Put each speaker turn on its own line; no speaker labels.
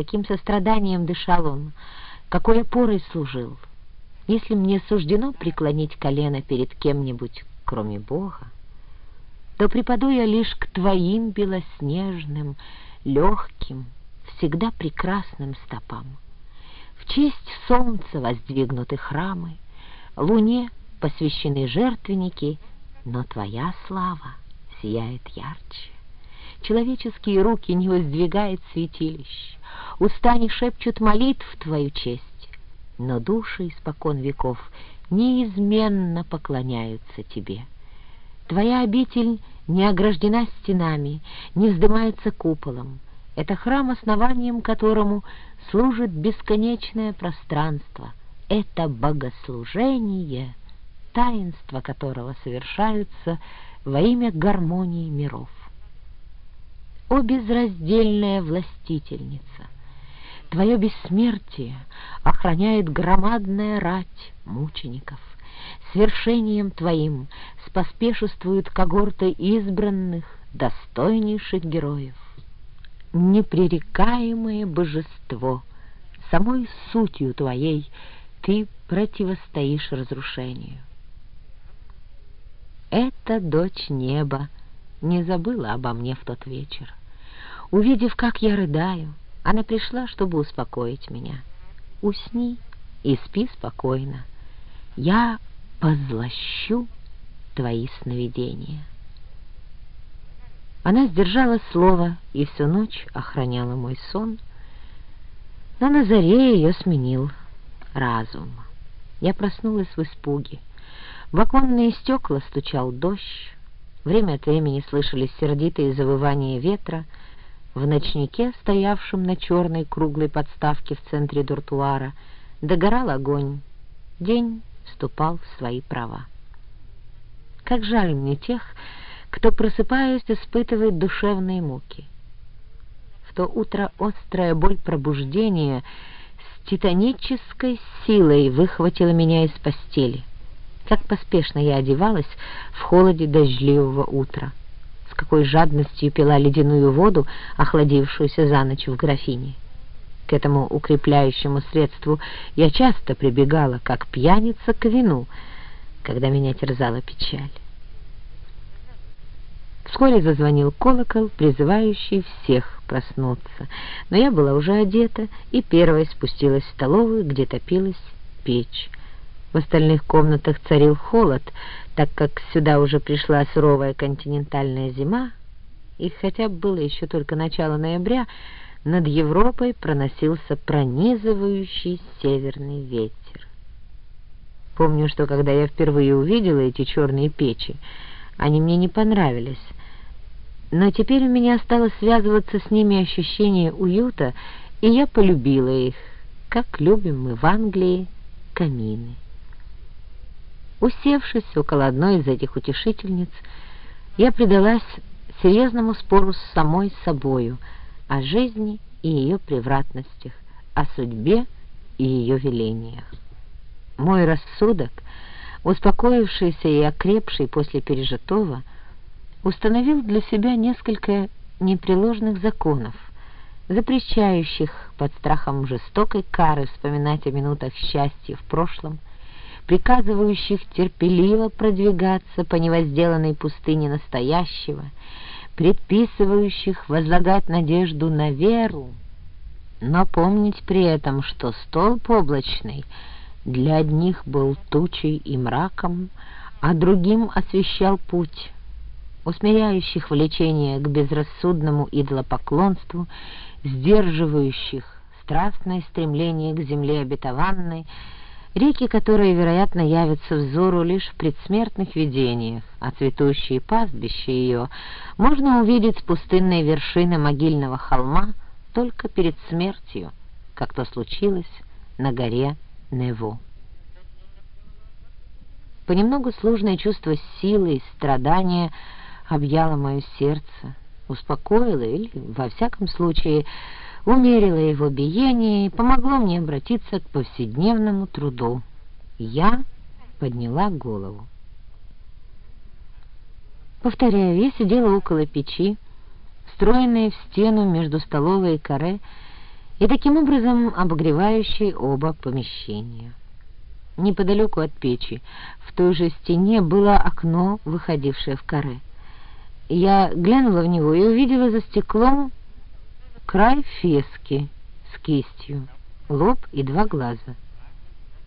каким состраданием дышал он, какой опорой служил. Если мне суждено преклонить колено перед кем-нибудь, кроме Бога, то припаду я лишь к твоим белоснежным, легким, всегда прекрасным стопам. В честь солнца воздвигнуты храмы, луне посвящены жертвенники, но твоя слава сияет ярче. Человеческие руки не воздвигают святилищ, уста не шепчут молитв в твою честь, но души испокон веков неизменно поклоняются тебе. Твоя обитель не ограждена стенами, не вздымается куполом. Это храм, основанием которому служит бесконечное пространство. Это богослужение, таинство которого совершаются во имя гармонии миров. О безраздельная властительница! Твое бессмертие охраняет громадная рать мучеников. Свершением Твоим споспешествуют когорты избранных, достойнейших героев. Непререкаемое божество, самой сутью Твоей Ты противостоишь разрушению. Эта дочь неба не забыла обо мне в тот вечер. Увидев, как я рыдаю, она пришла, чтобы успокоить меня. Усни и спи спокойно. Я позлощу твои сновидения. Она сдержала слово и всю ночь охраняла мой сон, но на заре ее сменил разум. Я проснулась в испуге. В оконные стекла стучал дождь, время от времени слышались сердитые завывания ветра, в ночнике, стоявшем на черной круглой подставке в центре дуртуара, догорал огонь. День вступал в свои права. Как жаль мне тех, кто, просыпаясь, испытывает душевные муки. В то утро острая боль пробуждения с титанической силой выхватила меня из постели. Как поспешно я одевалась в холоде дождливого утра с какой жадностью пила ледяную воду, охладившуюся за ночь в графине. К этому укрепляющему средству я часто прибегала, как пьяница к вину, когда меня терзала печаль. Вскоре зазвонил колокол, призывающий всех проснуться, но я была уже одета и первой спустилась в столовую, где топилась печь. В остальных комнатах царил холод, так как сюда уже пришла суровая континентальная зима, и хотя было еще только начало ноября, над Европой проносился пронизывающий северный ветер. Помню, что когда я впервые увидела эти черные печи, они мне не понравились, но теперь у меня стало связываться с ними ощущение уюта, и я полюбила их, как любим мы в Англии камины. Усевшись около одной из этих утешительниц, я предалась серьезному спору с самой собою о жизни и ее превратностях, о судьбе и ее велениях. Мой рассудок, успокоившийся и окрепший после пережитого, установил для себя несколько непреложных законов, запрещающих под страхом жестокой кары вспоминать о минутах счастья в прошлом, приказывающих терпеливо продвигаться по невозделанной пустыне настоящего, предписывающих возлагать надежду на веру, но помнить при этом, что столб облачный для одних был тучей и мраком, а другим освещал путь, усмиряющих влечение к безрассудному идолопоклонству, сдерживающих страстное стремление к земле обетованной, реки, которые, вероятно, явятся взору лишь в предсмертных видениях, а цветущие пастбища ее можно увидеть с пустынной вершины могильного холма только перед смертью, как то случилось на горе Неву. Понемногу сложное чувство силы и страдания объяло мое сердце, успокоило или, во всяком случае, умерило его биение и помогло мне обратиться к повседневному труду. Я подняла голову. Повторяю, я сидела около печи, встроенной в стену между столовой и каре, и таким образом обогревающий оба помещения. Неподалеку от печи, в той же стене, было окно, выходившее в каре. Я глянула в него и увидела за стеклом край фески с кистью, лоб и два глаза —